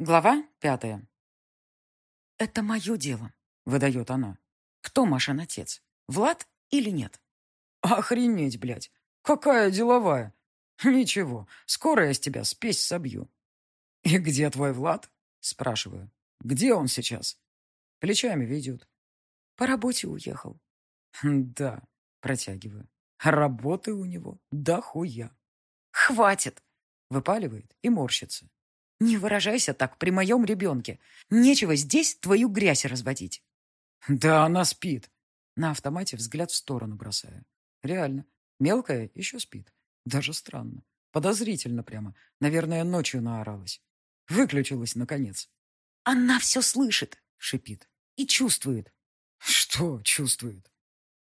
Глава пятая. «Это мое дело», — выдает она. «Кто Машин отец? Влад или нет?» «Охренеть, блядь! Какая деловая! Ничего, скоро я с тебя спесь собью». «И где твой Влад?» — спрашиваю. «Где он сейчас?» Плечами ведет. «По работе уехал». «Да», — протягиваю. «Работы у него да хуя». «Хватит!» — выпаливает и морщится. Не выражайся так при моем ребенке. Нечего здесь твою грязь разводить. Да она спит. На автомате взгляд в сторону бросаю. Реально. Мелкая еще спит. Даже странно. Подозрительно прямо. Наверное, ночью наоралась. Выключилась, наконец. Она все слышит, шипит. И чувствует. Что чувствует?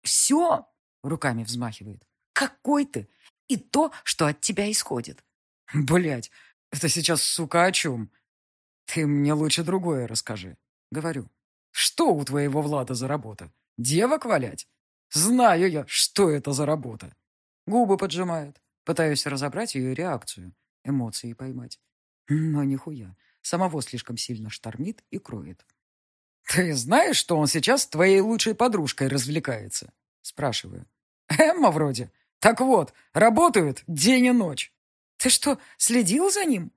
Все, руками взмахивает. Какой ты? И то, что от тебя исходит. Блять, это сейчас, сука, о чем? Ты мне лучше другое расскажи. Говорю. Что у твоего Влада за работа? Девок валять? Знаю я, что это за работа. Губы поджимает. Пытаюсь разобрать ее реакцию, эмоции поймать. Но нихуя. Самого слишком сильно штормит и кроет. «Ты знаешь, что он сейчас с твоей лучшей подружкой развлекается?» Спрашиваю. «Эмма вроде. Так вот, работают день и ночь. Ты что, следил за ним?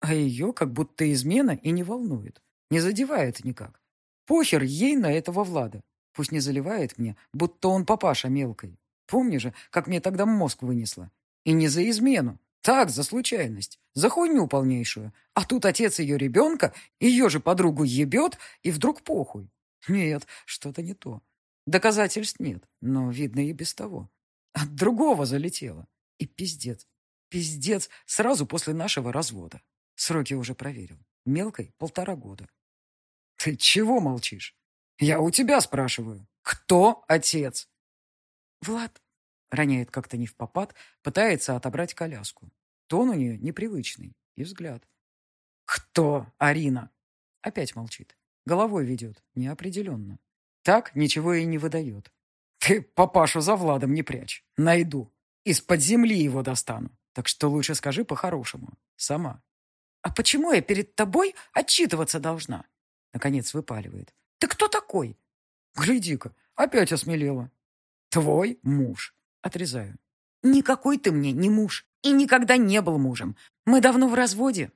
А ее как будто измена и не волнует. Не задевает никак. Похер ей на этого Влада. Пусть не заливает мне, будто он папаша мелкой. Помни же, как мне тогда мозг вынесло. И не за измену. Так, за случайность. За хуйню полнейшую. А тут отец ее ребенка, ее же подругу ебет, и вдруг похуй. Нет, что-то не то. Доказательств нет, но видно и без того. От другого залетело. И пиздец. Пиздец, сразу после нашего развода. Сроки уже проверил. Мелкой полтора года. Ты чего молчишь? Я у тебя спрашиваю. Кто отец? Влад. Роняет как-то не в попад, пытается отобрать коляску. Тон у нее непривычный и взгляд. Кто, Арина? Опять молчит. Головой ведет, неопределенно. Так ничего и не выдает. Ты папашу за Владом не прячь. Найду. Из-под земли его достану. Так что лучше скажи по-хорошему. Сама. А почему я перед тобой отчитываться должна? Наконец выпаливает. Ты кто такой? Гляди-ка, опять осмелела. Твой муж. Отрезаю. Никакой ты мне не муж. И никогда не был мужем. Мы давно в разводе.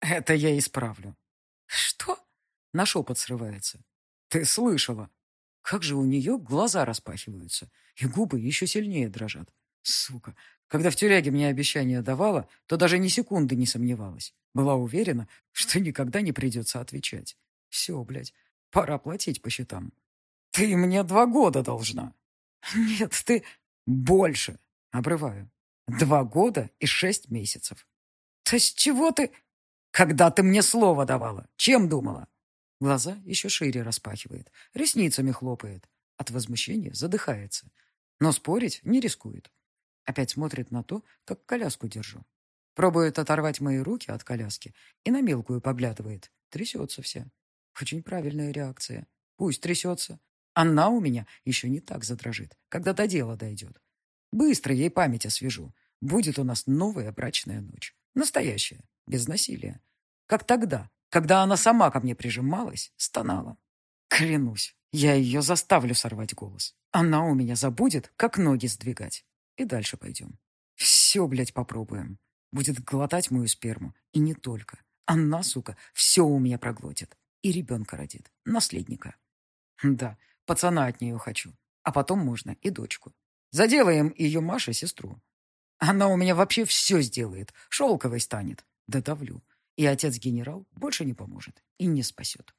Это я исправлю. Что? На шепот срывается. Ты слышала. Как же у нее глаза распахиваются, и губы еще сильнее дрожат. Сука, когда в тюряге мне обещание давала, то даже ни секунды не сомневалась. Была уверена, что никогда не придется отвечать. Все, блядь, пора платить по счетам. Ты мне два года должна. Нет, ты больше. Обрываю. Два года и шесть месяцев. То с чего ты... Когда ты мне слово давала, чем думала? Глаза еще шире распахивает, ресницами хлопает. От возмущения задыхается. Но спорить не рискует. Опять смотрит на то, как коляску держу. Пробует оторвать мои руки от коляски и на мелкую поглядывает. Трясется вся. Очень правильная реакция. Пусть трясется. Она у меня еще не так задрожит, когда до дела дойдет. Быстро ей память освежу. Будет у нас новая брачная ночь. Настоящая, без насилия. Как тогда, когда она сама ко мне прижималась, стонала. Клянусь, я ее заставлю сорвать голос. Она у меня забудет, как ноги сдвигать. И дальше пойдем. Все, блядь, попробуем. Будет глотать мою сперму. И не только. Она, сука, все у меня проглотит. И ребенка родит. Наследника. Да, пацана от нее хочу. А потом можно и дочку. Заделаем ее Маше сестру. Она у меня вообще все сделает. Шелковой станет. Додавлю. И отец-генерал больше не поможет и не спасет.